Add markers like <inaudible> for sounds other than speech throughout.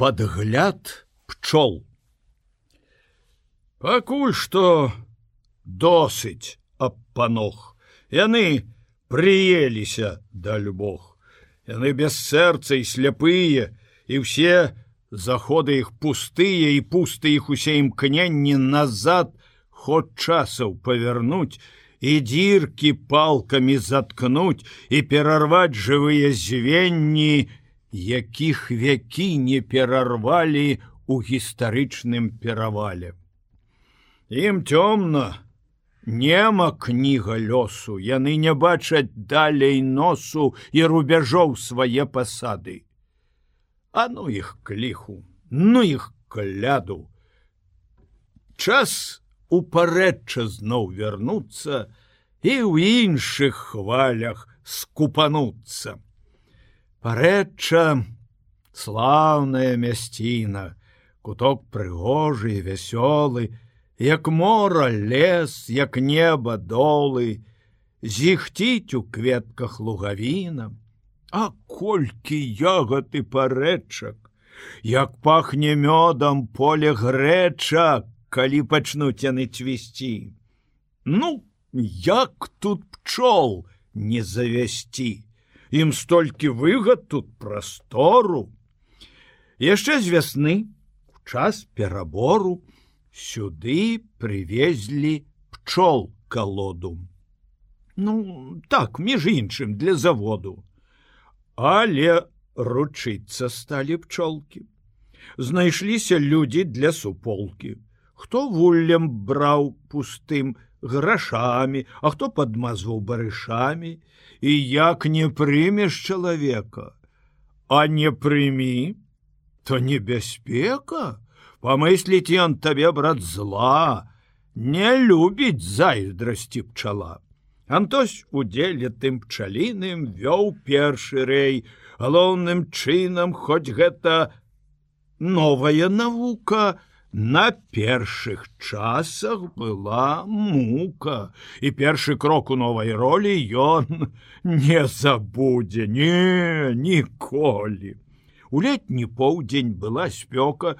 падгляд пчол. Пакуль што досыць аб паног яны прыеліся да любог яны без сэрца і сляпыя і ўсе заходы іх пустыя і пусты іх усе імкненні назад ход часаў павярнуць і дзіркі палкамі заткнуць і перарваць жывыя звенні, якіх вякі не перарвалі у гістарычным перавале. Ім цёмна, нема кніга лёсу, яны не бачаць далей носу і рубяжоў свае пасады. А ну іх кліху, ну іх кляду. Час упарэдча зноў вярнуцца і ў іншых хвалях скупануцца. Парэдча слаўная мясціна, куток прыгожы і вясёлы, як мора лес, як неба долы, зіхціць у кветках лугавіна, А колькі ягад і парэчак, як пахне мёдам поле грэчак, калі пачнуць яны цвісці. Ну, як тут пчол не завясці, Ім столькі выгад тут прастору. Яшчэ з вясны в час перабору сюды привезлі пчол колоду. Ну так між іншым для заводу. Але ручыцца сталі пчолкі. Знайшліся людзі для суполкі хто вуллем браў пустым грашамі, а хто падмазваў барышамі і як не прымеш чалавека, а не прымі, то небяспека, памысліць ён табе брат зла, не любіць зайздрасці пчала. Антось удзеле тым пчаліным вёў першы рэй, галоўным чынам, хоць гэта новая навука, На першых часах была мука, і першы крок у новай ролі ён не забудзе, не, ніколі. У летні поўдзень была спёка,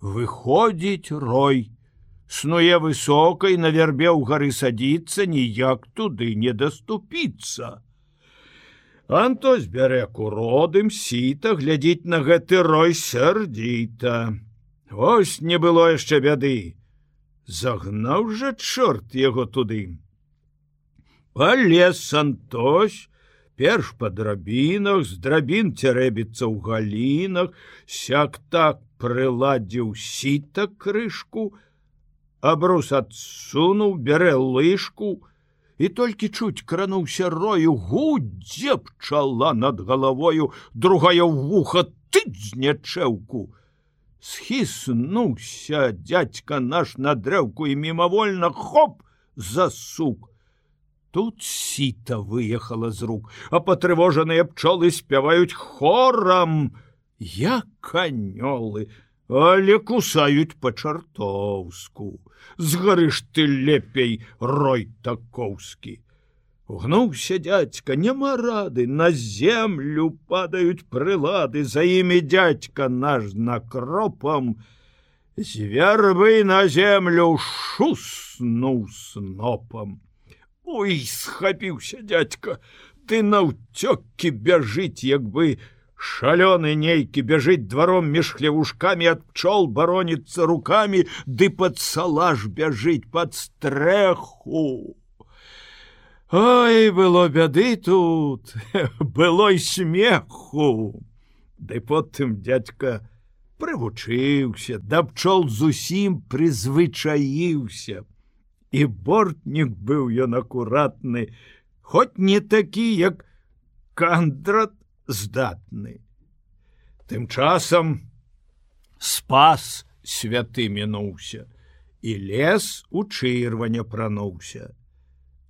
выходзіць рой. Снуе высокай на вярбе ў гары садіцца, ніяк туды не даступіцца. Антос бярэ куродым сіта глядзіць на гэты рой сярдзіта. Вось не было яшчэ бяды. Загнаў жа чорт яго туды. Палез Антось, перш па драбінах, з драбін цярэбіцца ў галінах, сяк так прыладзіў сіта крышку, абрус адсунуў, бярэ лыжку, і толькі чуць крануўся рою гудзе пчала над галавою, другая вуха тыць нячэўку схіснуўся дядька наш на дрэўку і мімавольна хоп засук. Тут сіта выехала з рук, а патрывожаныя пчолы спяваюць хорам, як анёлы, але кусаюць па-чартоўску. Згарыш ты лепей рой такоўскі. Угнуўся дядька, няма рады, на землю падаюць прылады, за імі дядька наш накропам, Звербы на землю шуснуў снопам. Ой, схапіўся дядька, ты наўцёкі бяжыць, як бы шалёны нейкі бяжыць дваром між хлевушкамі ад пчол бароніцца руками, ды пад салаж бяжыць пад стрэху. Ой было бяды тут <laughs> было і смеху. Ды потым дядька прывучыўся да пчол зусім прызвычаіўся. І бортнік быў ён акуратны хоць не такі як кандрат здатны. Тым часам спас святы мінуўся і лес у чырваня прануўся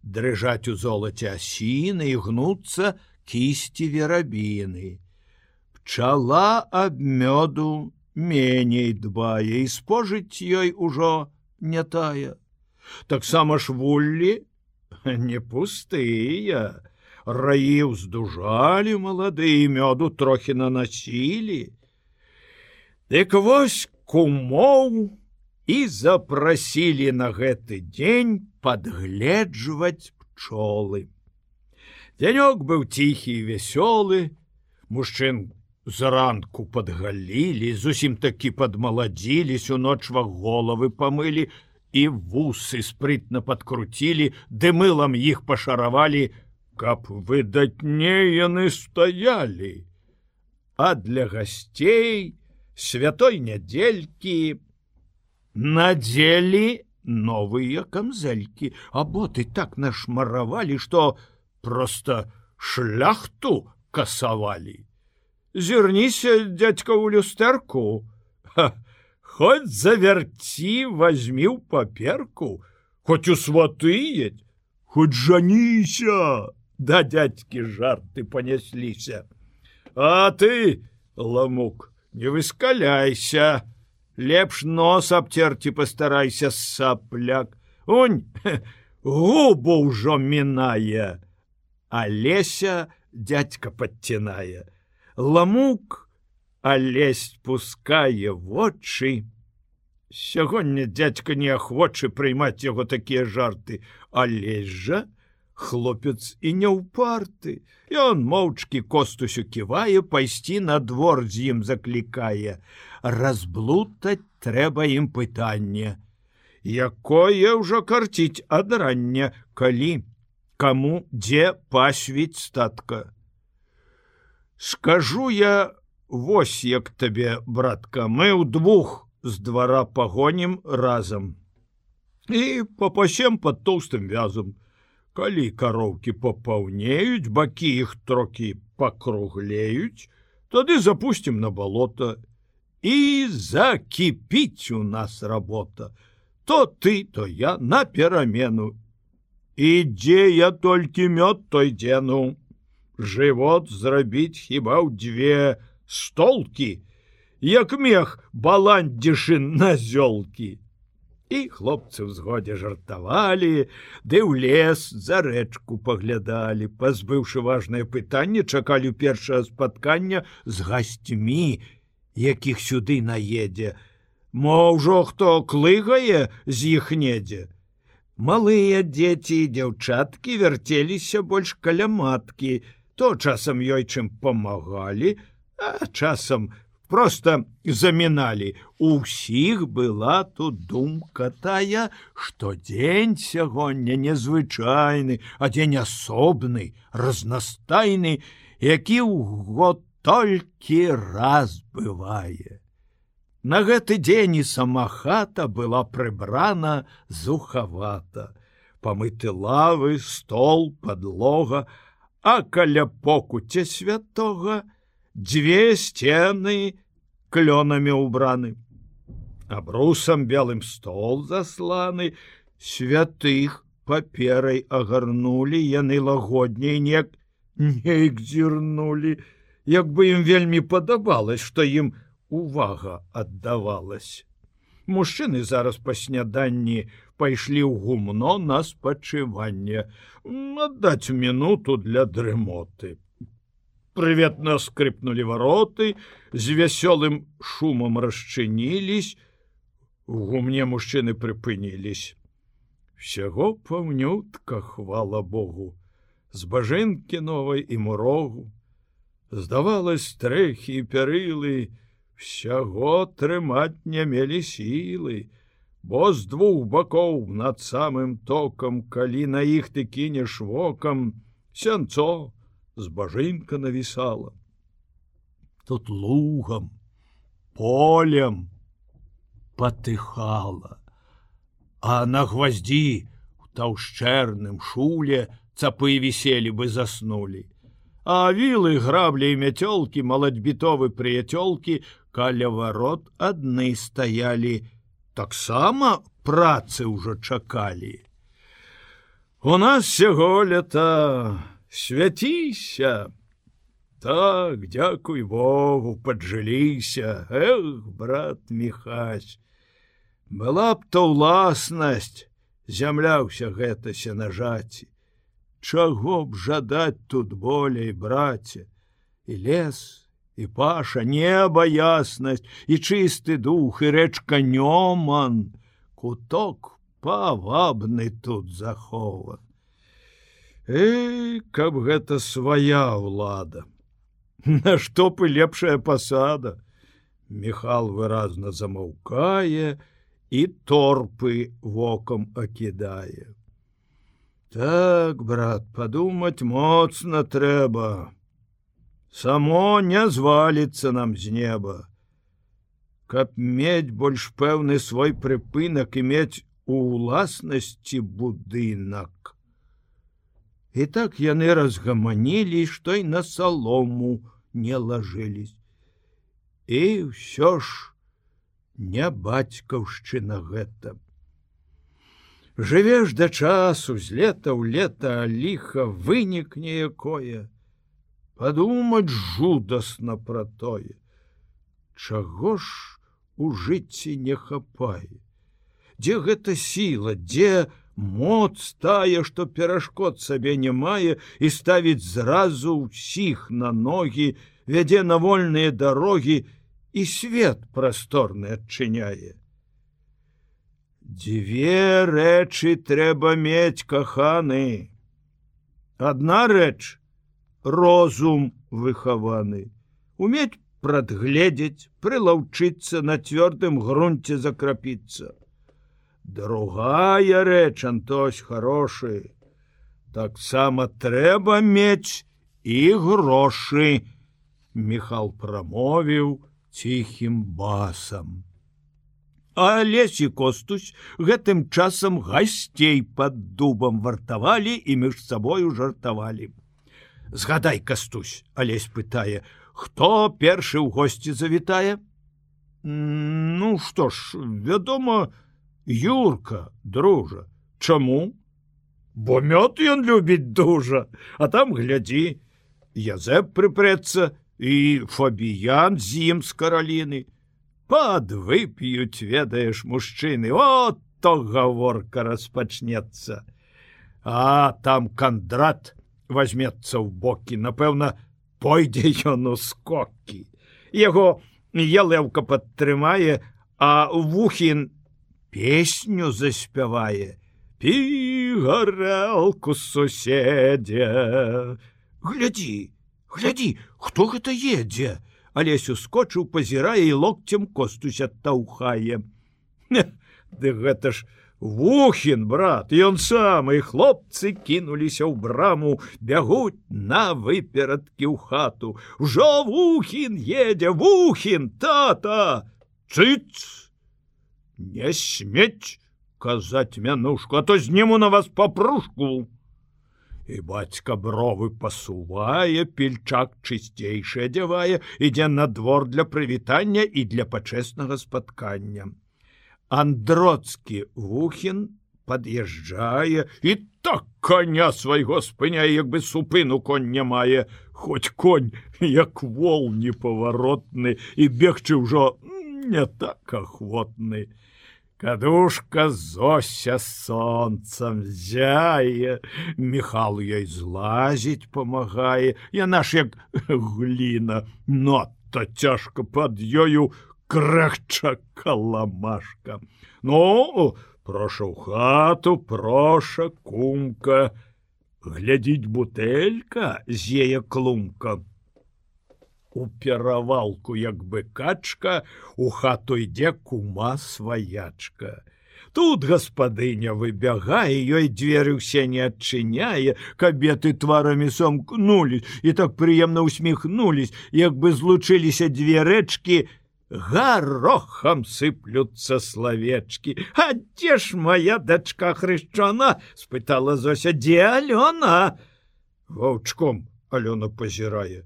дрыжаць у золаце асіны і гнуцца кісці верабіны. Пчала ад мёду меней дбае і спожыць ёй ужо не тая. Таксама ж вуллі <laughs> не пустыя, раі ўздужалі малады і мёду трохі нанасілі. Дык вось кумоў і запрасілі на гэты дзень падгледжваць пчолы. Дзянёк быў ціхі і вясёлы, мужчын заранку падгалілі, зусім такі падмаладзілись у ночва головы памылі і вусы спрытна падкруцілі, ды мылам іх пашаравалі, каб выдатне яны стаялі. А для гасцей святой нядзелькі надзелі новыя камзелькі, а боты так нашмаравалі, што, просто шляхту касавалі. Зірніся дядька ў люстэрку, Хоць завярці возьмі ў паперку, хоць у сватыедь, хоць жаніся, да дядькі жарты панесліся. А ты, ламук, не выскаляйся, лепш нос абцерці пастарайся сапляк. Унь, <laughs> губу ўжо мінае. Алеся дядька подцінае. Ламук алесь пускае вочы. Сягоння дядька неахвочы прыймаць яго такія жарты, алесь жа, хлопец і не ўпарты. Ён моўчкі костусю ківае, пайсці на двор з ім заклікае. Разблутаць трэба ім пытанне. Якое ўжо карціць адрання, калі кому дзе пасвіць статка. Скажу я вось як табе, братка, мы ў двух з двара пагонім разам. І папасем под тоўстым вязам. Калі кароўкі папаўнеюць, бакі іх трокі пакруглеюць, тады запусцім на балота і закіпіць у нас работа. То ты, то я на перамену ідзе я толькі мёд той дзену живот зрабіць хіба ў дзве столкі як мех баландзішын на зёлкі і хлопцы ўзгодзе жартавалі ды ў лес за рэчку паглядалі пазбыўшы важное пытанне чакалі першае спаткання з гасцьмі якіх сюды наедзе. Мо ўжо хто клыгае з іх недзе? Малыя дзеці і дзяўчаткі вярцеліся больш каля маткі, то часам ёй чым памагалі, а часам просто заміналі. У ўсіх была тут думка тая, што дзень сягоння незвычайны, а дзень асобны, разнастайны, які ў год толькі раз бывае. На гэты дзень і сама хата была прыбрана зухавата. Памыты лавы, стол, подлога, а каля покуце святога дзве сцены клёнамі ўбраны. Абрусам белым стол засланы, святых паперай агарнулі, яны лагодней неяк неяк зірнулі, як бы ім вельмі падабалось, што ім, увага аддавалась. Мужчыны зараз па сняданні пайшлі ў гумно на спачыванне, аддаць мінуту для дрымоты. Прыветна скрипнули вароты, з вясёлым шумам расчынілись, У гумне мужчыны прыпынілись. Всяго паўнютка хвала Богу, з бажынкі новай і мурогу. Здавалось стрэхі і пярылы, Всяго трымаць не мелі сілы, бо з двух бакоў над самым токам, калі на іх ты кінеш вокам, сянцо з бажынка навісала. Тут лугам, полем патыхала, А на гваздзі у таўшчэрным шуле цапы віселі бы заснулі. А вілы граблі і мяцёлкі маладзьбітовы прыяцёлкі каля варот адны стаялі, таксама працы ўжо чакалі. У нас сяго лета свяціся. Так, дзякуй Богу, паджыліся, Эх, брат Михась, была б то ўласнасць, зямляўся гэтася нажаці. Чаго б жадаць тут болей, браце, і лес, і паша неба яснасць і чысты дух і рэчка нёман. Куток павабны тут захован. Эй, каб гэта свая ўлада. Нашто бы лепшая пасада? Михал выразна замаўкае і торпы вокам акідае Так брат падумаць моцна трэба само не зваліцца нам з неба. Каб мець больш пэўны свой прыпынак і мець у ўласнасці будынак. І так яны разгаманілі што і на салому не лажылись і ўсё ж не бацькаўшчына гэта жывеш да часу з лета ў лета ліха вынікне якое. Подумать жудасна про тое чаго ж у жыцці не хапае. Дзе гэта сіла дзе моц тая что перашкод сабе не мае і ставіць зразу ўсіх на ногі вядзе на вольныя дарогі і свет прасторны адчыняе дзве рэчы трэба мець каханы. Одна рэч розум выхаваны. Уметь прадгледзець прылаўчыцца на цвёрдым грунце закрапіцца. Другая рэч антось хорошы таксама трэба мець і грошы михал прамовіў ціхім басам алесі костусь гэтым часам гасцей под дубам вартавалі і між сабою жартавалі. Згадай кастусь алесь пытае хто першы ў госці завітае? Ну што ж вядома юрка дружа чаму? Бо мёд ён любіць дужа а там глядзі язэп прыпрэцца і фабіян з ім з караліны пад вып'юць ведаеш мужчыны о то гаворка распачнецца а там кандрат возьмецца ў бокі напэўна пойдзе ён у скокі яго ялэўка падтрымае а вухін песню заспявае пі гарэлку суседзе глядзі глядзі хто гэта едзе алесь ускочыў пазірае і локцем костусь адтаўхае ды гэта ж Вухін, брат, ён самы хлопцы кінуліся ў браму, бягуць на выперадкі ў хату. Ужо вухін едзе вухін, тата! Цыц! Не смець казаць мянушку, а то зніму на вас папрушку. І бацька бровы пасувае, пельчак чысцейшы адзявае, ідзе на двор для прывітання і для пачэснага спаткання. Андроцкі вухін пад'язджае і так коня свайго спыняе, як бы супыну конь не мае, хоць конь як вол непаваротны і бегчы ўжо не так ахвотны. Кадушка зося сонцам зяе, Михал ёй злазіць памагае, Яна ж як гліна, нота цяжка пад ёю крахча каламашка. Ну прошу хату проша кумка. Глядзіць бутэлька з яе клумка у перавалку як бы качка у хату ідзе кума сваячка. Тут гаспадыня выбягае ёй дзверы ўсе не адчыняе кабеты тварамі сомкнулись і так прыемна усміхнулись як бы злучыліся дзве рэчкі гарохам сыплются словечки а дзе ж моя дачка хрышчана спытала зося. Дзе алёна? Ваўчком алёна пазірае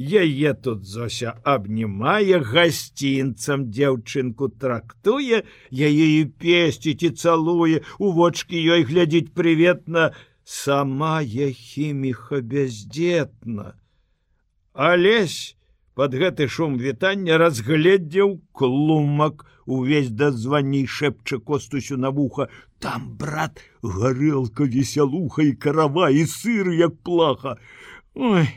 яе тут зося абнімае гасцінцам дзяўчынку трактуе яе і песціць і цалуе у вочки ёй глядзіць прыветна. Сама я хіміха бяздетна алесь под гэты шум вітання разгледзеў клумак увесь дазваней шэпча костусю на вуха. Там брат гарэлка весялуха і карава і сыр як плаха. Ой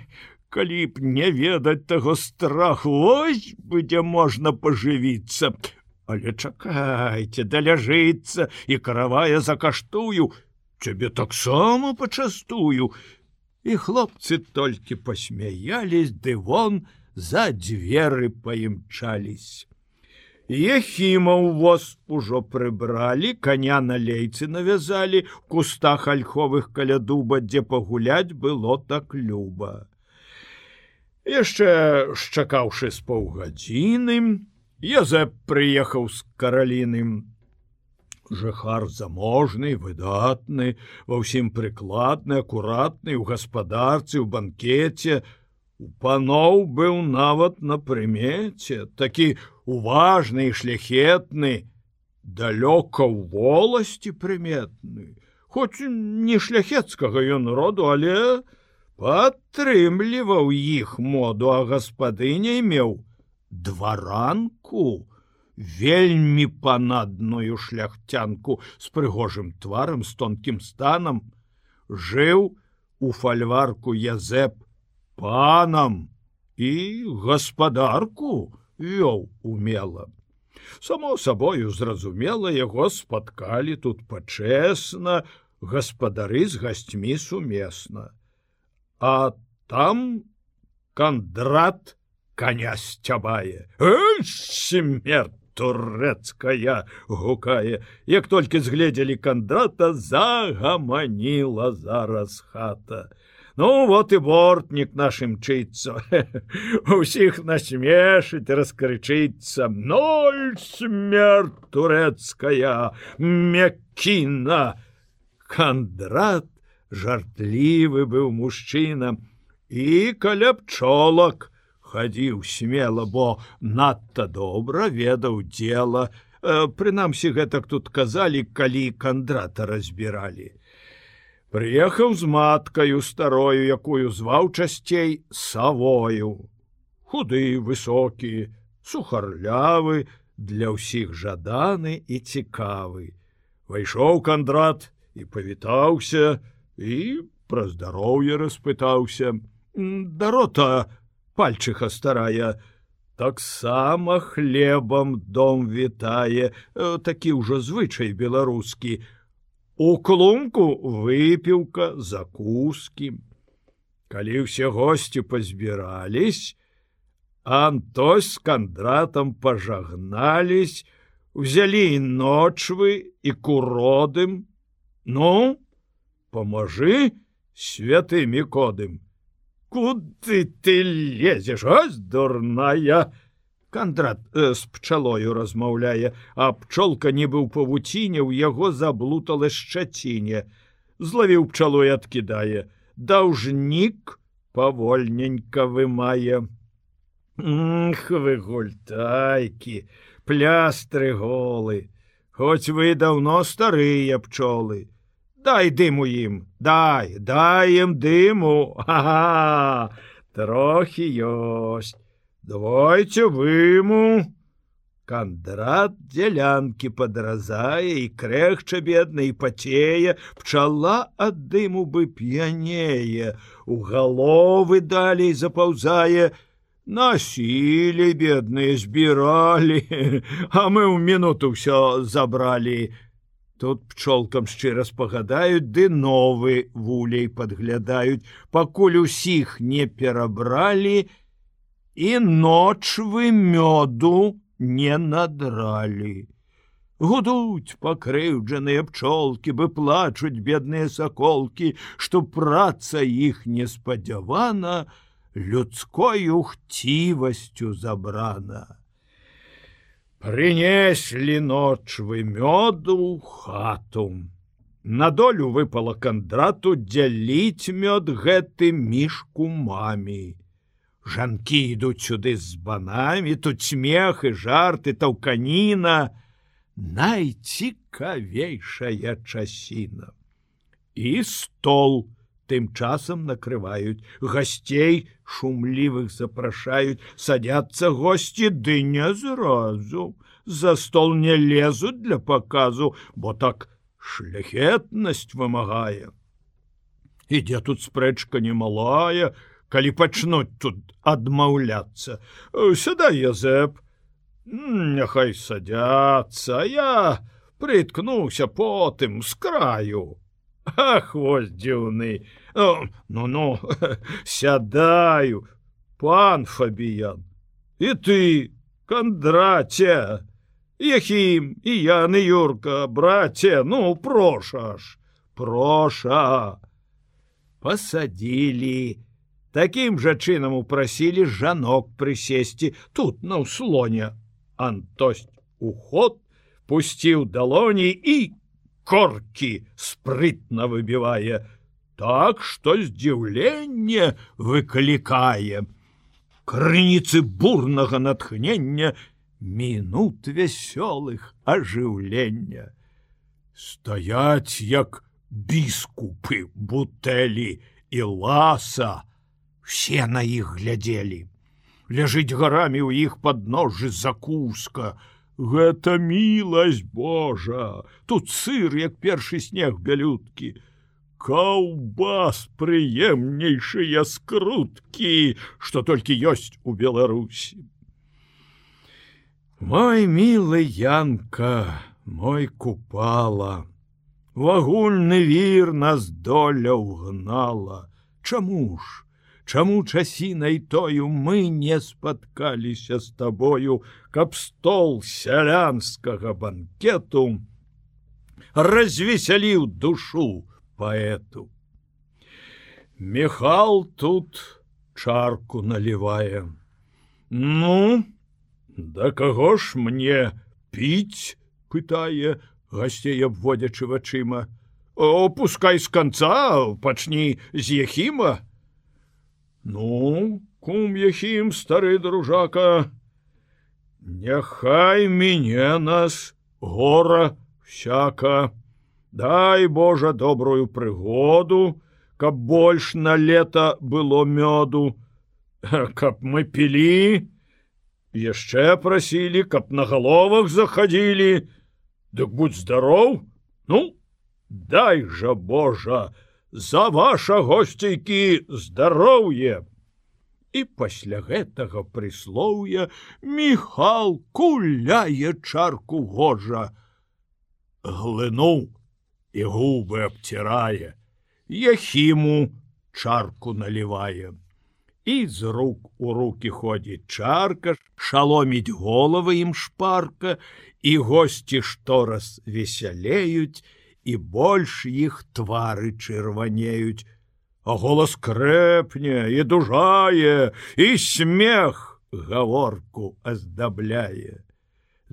калі б не ведаць таго страху ось бы дзе можна пажывіцца. Але чакайце даляжыцца і каравая закаштую цябе таксама пачастую. І хлопцы толькі пасмяялись ды вон за дзверы паімчались Ехіма воз ужо прыбралі, каня на лейцы навязалі, кустах альховых каля дуба, дзе пагуляць было так люба. Яшчэ шчакаўшы з паўгадзіны, Язэп прыехаў з караліным. Жыхар заможны, выдатны, ва ўсім прыкладны, акуратны, у гаспадарцы, у банкеце, У паноў быў нават на прымеце, такі уважны шляхетны, далёка ў воласці прыметны, Хоць не шляхецкага ён роду, але падтрымліваў іх моду, а гаспадыня меў дваранку, вельмі панадную шляхцянку з прыгожым тварам з тонкім станам, жыў у фальварку Язэп панам і гаспадарку вёў умела. Само сабою зразумела яго спаткалі тут пачэсна, гаспадары з гасцьмі сумесна. А там кандрат коня сцябае. смерть турэцкая гукае, як толькі згледзелі кандрата загаманіла зараз хата. Ну вот и бортник нашим мчится <laughs> усіх насмешить раскрычыцца ноль смерть турецкая мяккіна кандрат жартлівы быў мужчына і каля пчолак хадзіў смело бо надта добра ведаў дело прынамсі гэтак тут казалі калі кандрата разбіралі Прыехаў з маткаю старою, якую зваў часцей савою. Худы, высокі, сухарлявы, для ўсіх жаданы і цікавы. Вайшоў кандрат і павітаўся і пра здароўе распытаўся. Дарота пальчыха старая, таксама хлебам дом вітае, такі ўжо звычай беларускі, У клумку выпіўка закускі. Калі ўсе госці пазбірались, Антось з кандратам пажагнались, узялі ночвы і куродым. Ну, памажы святымі кодым. Куды ты лезеш, ось дурная, Кандрат э, з пчалою размаўляе, а пчолка не быў павуціне, у яго заблутала шчаціне. Злавіў пчалу і адкідае. Даўжнік павольненька вымае. Х вы гультайкі, плястры голы, Хоць вы даўно старыя пчолы. Дай дыму ім, дай, дай ім дыму, Ага, трохі ёсць. Давайте выму. Кандрат дзялянкі падразае і крэхча бедна і пацее, пчала ад дыму бы п'янее, у галовы далей запаўзае, насілі бедныя збіралі, <laughs> а мы ў мінуту ўсё забралі. Тут пчолкам шчыра спагадаюць, ды новы вулей падглядаюць, пакуль усіх не перабралі, і ночвы мёду не надралі. Гудуць пакрыўджаныя пчолкі бы плачуць бедныя саколкі, што праца іх неспадзявана людскою хцівасцю забрана. Прынеслі ночвы мёду хату. На долю выпала кандрату дзяліць мёд гэты мішку мамі. Жанкі ідуць сюды з банамі, тут смех і жарты, таўканіна, найцікавейшая часіна. І стол тым часам накрываюць, гасцей шумлівых запрашаюць, садяцца госці ды не зразу. За стол не лезуць для паказу, бо так шляхетнасць вымагае. Ідзе тут спрэчка немалая, калі пачнуць тут адмаўляцца сюда язэп няхай садяцца я прыткнуўся потым з краю ах вось дзіўны ну ну <laughs> сядаю пан фабіян і ты кандраце Ехім і яны юрка браце ну прошаш проша посаділі таким жа чынам упрасілі жанок прысесці тут на ўслоне антость уход пусціў далоні і корки спрытна выбівае так што здзіўленне выклікае крыніцы бурнага натхнення мінут вясёлых ажыўлення стаять як біскупы бутэлі і ласа все на іх глядзелі ляжыць гарамі ў іх подножжы закуска гэта міласць Божа! Тут сыр як першы снег бялюткі каўбас прыемнейшыя скруткі што толькі ёсць у беларусі. Мой милы янка мой купала вагульны вір нас доля ўгнала. Чаму ж Чаму часінай тою мы не спаткаліся з табою, каб стол сялянскага банкету развесяліў душу паэту. Мехал тут чарку наливае. Ну, да каго ж мне піць, пытае, гасцей абводзячы вачыма опускай з конца пачні з ехіма ну кум ехім стары дружака няхай мяне нас гора всяка. Дай божа добрую прыгоду каб больш на лета было мёду. Каб мы пілі яшчэ прасілі каб на галовах заходили. Дык будь здароў, Ну, дай жа Божа, за ваша госцейкі здароўе. І пасля гэтага прыслоўя Міхал куляе чарку гожа. Глынуў і губы абцірае, Яхіму чарку налівае. І з рук у руки ходзіць чарка, шаломіць головы ім шпарка і госці штораз весялеюць і больш іх твары чырванеюць. А голас крэпне і дужае і смех гаворку аздабляе.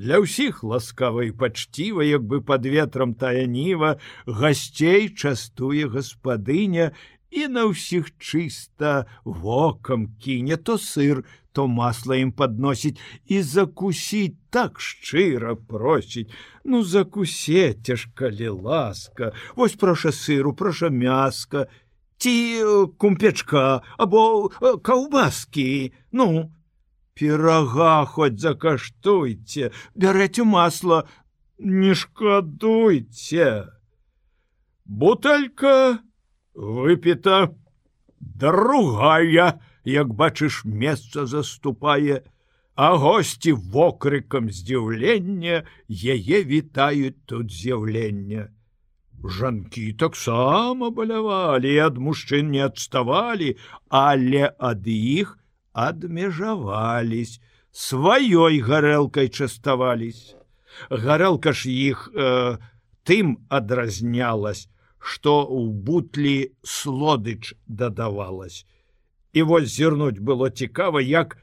Для ўсіх ласкавай пачціва як бы под ветрам тая ніва гасцей частуе гаспадыня і на ўсіх чыста вокам кіне то сыр то масло ім подносіць і закусіць так шчыра просіць ну закусе цяжкалі ласка? Вось проша сыру проша мяска ці э, кумпечка або э, каўбаскі ну пирога хоть закаштуйце бярэце масло не шкадуйце буталька выпіта другая як бачыш месца заступае, а госці вокрыкам здзіўлення яе вітаюць тут з'яўлення. Жанкі таксама балявалі, ад мужчын не адставалі, але ад іх адмежавались, сваёй гарэлкай частавались. Гарэлка ж іх э, тым адразнялась, што ў бутлі слодыч дадавалась. І вось зірнуць было цікава, як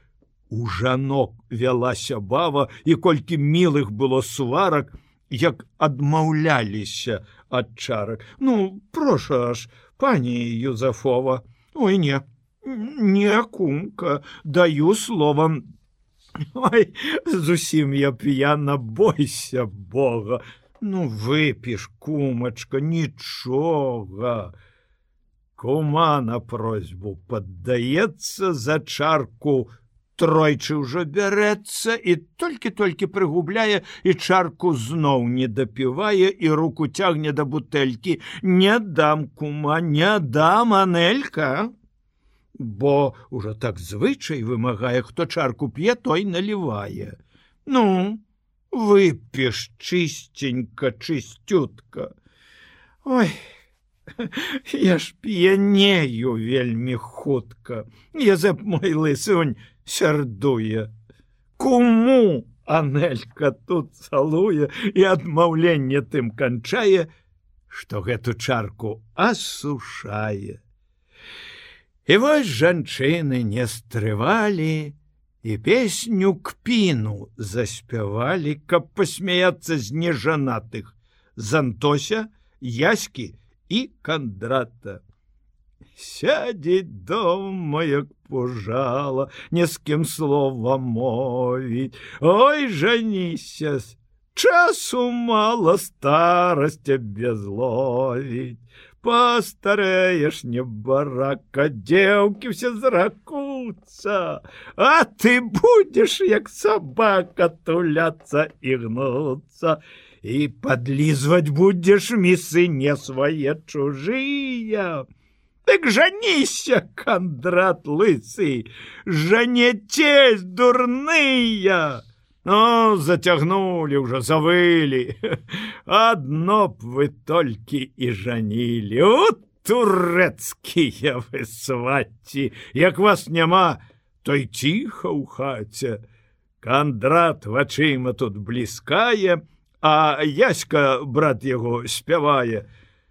у жанок вялася бава і колькі мілых было сварак, як адмаўляліся ад чарак. Ну, проша ж, пані Юзафова, Ой не, не кумка, даю словам. Ой, зусім я п'яна бойся Бога. Ну выпіш, кумачка, нічога. Кума на просьбу паддаецца за чарку, тройчы ўжо бярэцца і толькі-толькі прыгубляе і чарку зноў не дапівае і руку цягне да бутэлькі, не дам кума, не дам анелька. бо ўжо так звычай вымагае, хто чарку п'е, той налівае. Ну, выпіш чыстенька чысцютка. Ой, <laughs> Я ж п'янею вельмі хутка. Язэп мой лысунь сярдуе. Куму Анелька тут цалуе і адмаўленне тым канчае, што гэту чарку асушае. І вось жанчыны не стрывалі і песню кпіну заспявалі, каб пасмяяцца з нежанатых, з Антося, і кандрата. Сядзець дома, як пожала, не з кім слова мовіць. Ой, жаніся, часу мало старасця безловіць. Пастарэеш не барака, дзеўкі все зракуцца, А ты будзеш, як сабака туляцца і гнуцца і подлізваць будзеш місы не свае чужыя. Дык жаніся, кандрат лысы, жанецесь дурныя. Ну, зацягнулі ўжо завылі. Адно б вы толькі і жанілі. У турэцкія вы сваці, як вас няма, той ціха ў хаце. Кандрат вачыма тут бліскае, а яська брат яго спявае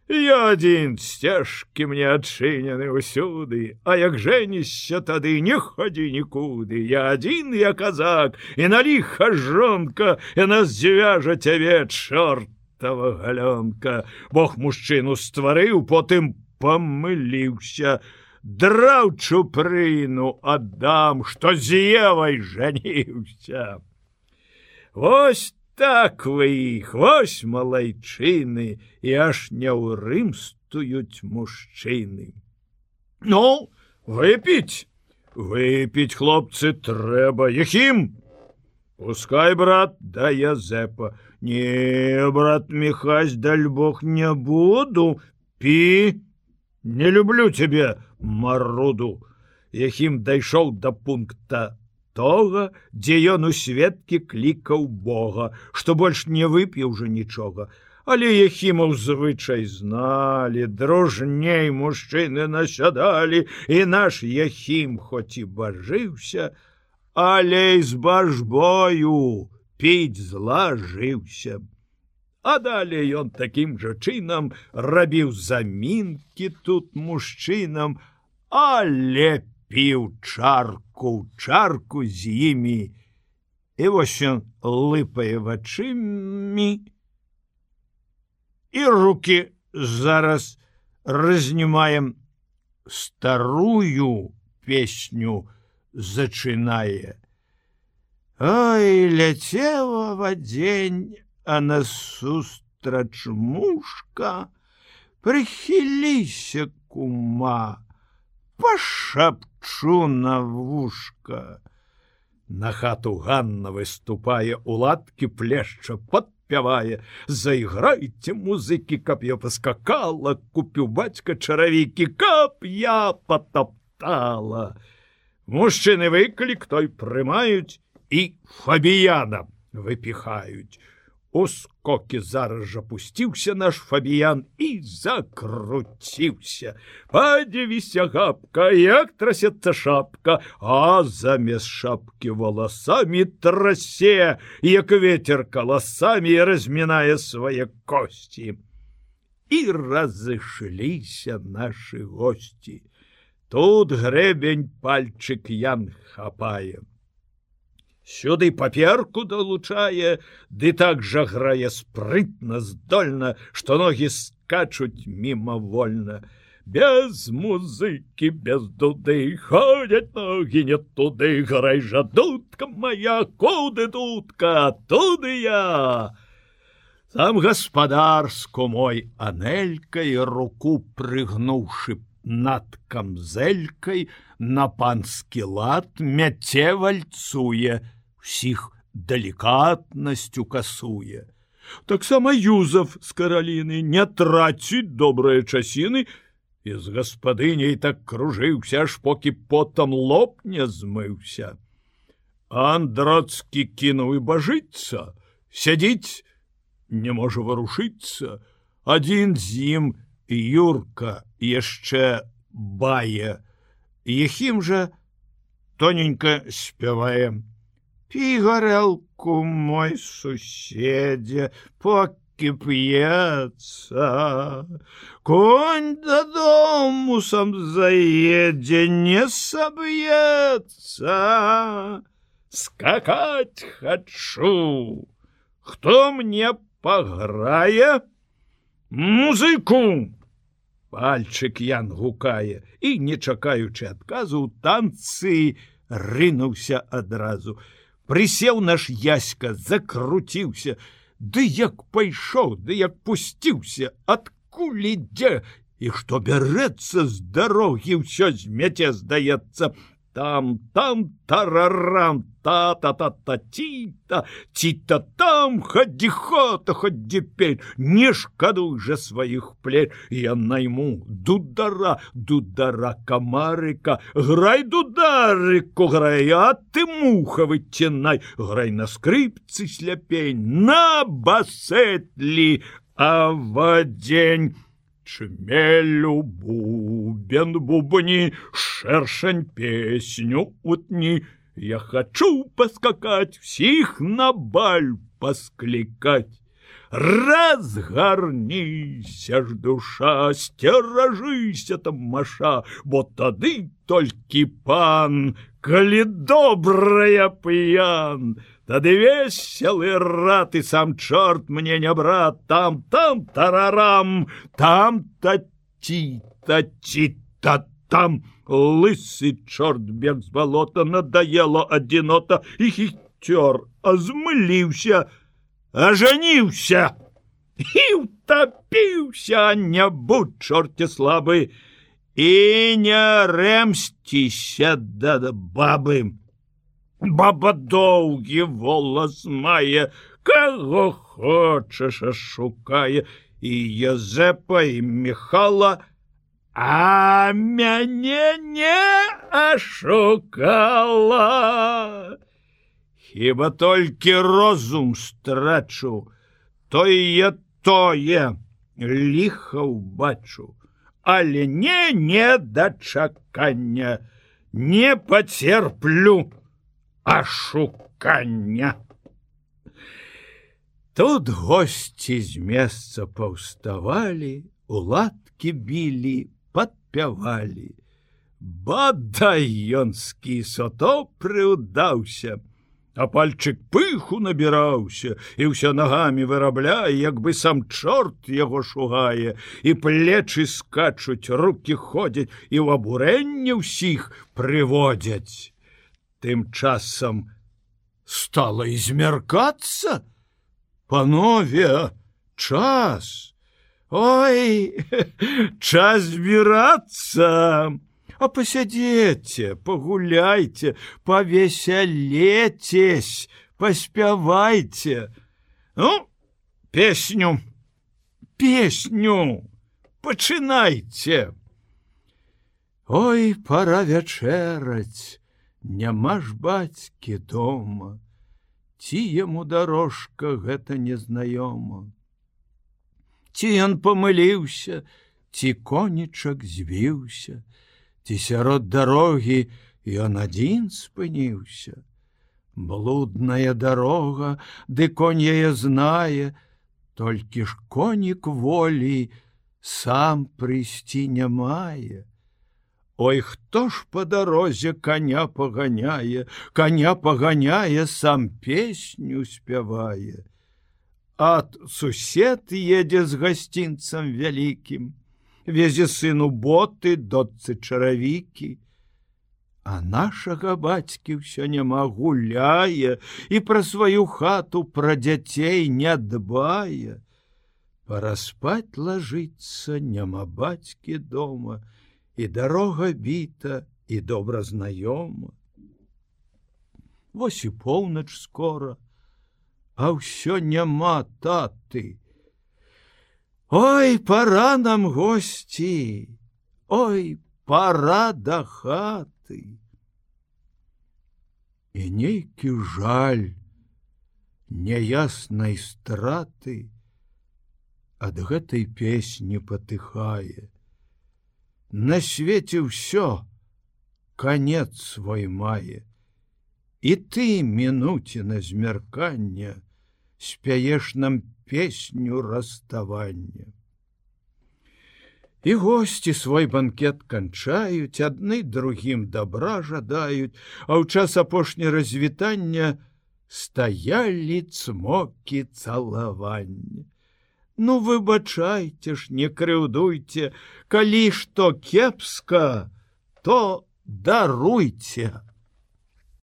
я адзін сцежкі мне адчынены ўсюды а як жэнішся тады не хадзі нікуды. Я адзін я казак і на ліха жонка яна звяжа цябе чортава галёнка. Бог мужчыну стварыў потым памыліўся. Драўчу прыну аддам што з'евай жаніўся Вось так вы іх вось малайчыны і аж не ў рымстуюць мужчыны. Ну, выпіць, выпіць хлопцы трэба якім. Пускай брат да язэпа, не брат мехась даль бог не буду, пі, не люблю цябе маруду, Яхім дайшоў да пункта тога, дзе ён у сведкі клікаў Бога, што больш не вып'е ўжо нічога. Але Ехімаў звычай зналі, дружней мужчыны насядалі, і наш Яхім хоць і бажыўся, але з бажбою піць злажыўся. А далей ён такім жа чынам рабіў замінкі тут мужчынам, але піў чарку чарку з імі. І вось ён лыпае вачымі і руки зараз разнімаем. Старую песню зачынае. Ой ляцела в дзень а насустрач мушка. Прыхіліся кума пашапчу на вушка. На хату Ганна выступае уладкі плешча подпявае, Зайграйце музыкі, каб я паскакала, купю бацька чаравікі, каб я потаптала. Мужчыны выклік той прымаюць і фабіяна выпіхаюць. У скокі зараз жа пусціўся наш фабіян і закруціўся. Падзівіся гапка, як трасецца шапка, а замест шапкі валасамі трасе, як ветер каласамі размінае свае косці. І разышліся нашы госці. Тут грэбень пальчык ян хапаем сюды паперку далучае ды так жа грае спрытна здольна што ногі скачуць мімавольна. Без музыкі без дуды ходзяць ногі не туды грай жа дудка моя куды дудка туды я. Сам гаспадарску мой анелькай руку прыгнуўшы над камзелькай на панскі лад мяце вальцуе сіх далікатнасцю касуе. Таксама юзаф з караліны не траціць добрыя часіны і з гаспадыняй так кружыўся аж покі потам лоб не змыўся. Андроцкі кінуў і бажыцца, сядзіць не можа варушыцца, адзін з ім Юрка яшчэ бае. Ехім жа тоненька спяваем. Пі гарэлку мой суседзе, поки п'ецца. Конь дадому сам заедзе не саб'ецца. Скакать хачу. Хто мне паграе? Музыку! Пальчык Ян гукае і, не чакаючы адказу, танцы рынуўся адразу. Прысеў наш яська, закруціўся, Ды як пайшоў, ды як пусціўся, адкуль ідзе, і што бярэцца з дарогі ўсё змяце здаецца, там там тарарам та та та та ціта ціта там хадзі хота ходзі пель не шкадуй жа сваіх плеч я найму дудара дудара камарыка грай дударыку грая ты муха выцінай грай на скрыпцы сляпень на басетлі а вадзень чмелю бубен бубні шершань песню утні я хочу паскакать всіх на баль пасклікать разгарніся ж душа сцеражыся там маша бо тады толькі пан калі добрая п'ян тады веселы рад і сам чорт мне не брат. Там там тарарам там таці таці та там. Лысы чорт бег з балота надоело адзінота і хіцёр азмыліўся ажаніўся і утапіўся не будь чорце слабы і не рэмсціся да бабы. Баба доўгі волас мае каго хочаш шукае. І язепа і мехала а мяне не ашукала хіба толькі розум страчу тое тое ліха ўбачу але не не дачакання не пацерплю ашукання. Тут госці з месца паўставалі уладкі білі падпявалі. Бадай ёнскі сото прыўдаўся а пальчык пыху набіраўся і ўсё нагамі вырабляе як бы сам чорт яго шугае і плечы скачуць руки ходзяць і ў абурэнне ўсіх прыводзяць. Тым часам стала змяркацца панове час. Ой <laughs> час збірацца а пасядзеце пагуляйте павесялецесь паспявайце ну песню песню пачынайце ой пора вячэраць няма ж бацькі дома ці яму дорожка гэта незнаёма. Ці ён памыліўся ці конічак звіўся ці сярод дарогі ён адзін спыніўся. Блудная дарога, ды конь яе знае, толькі ж конік волі сам прыйсці не мае. Ой, хто ж по дарозе коня паганяе, коня паганяе, сам песню спявае. Ад сусед едзе з гасцінцам вялікім, везе сыну боты дотцы чаравікі. А нашага бацькі ўсё няма гуляе і пра сваю хату пра дзяцей не дбае. Параспаць лажыцца няма бацькі дома і дарога біта і добра знаёма. Вось і поўнач скора а ўсё няма таты Ой, пора нам госці, Ой пора да хаты. І нейкі жаль няяснай страты ад гэтай песні патыхае на свеце ўсё конец свой мае. І ты мінуце на змяркання спяеш нам песню расставання І гости свой банкет канчаюць, адны другім добра жадаюць, а ў час апошні развітання стаялі цмокі цалавання. Ну выбачайце ж, не крыўдуйце, калі што кепска, то даруйце.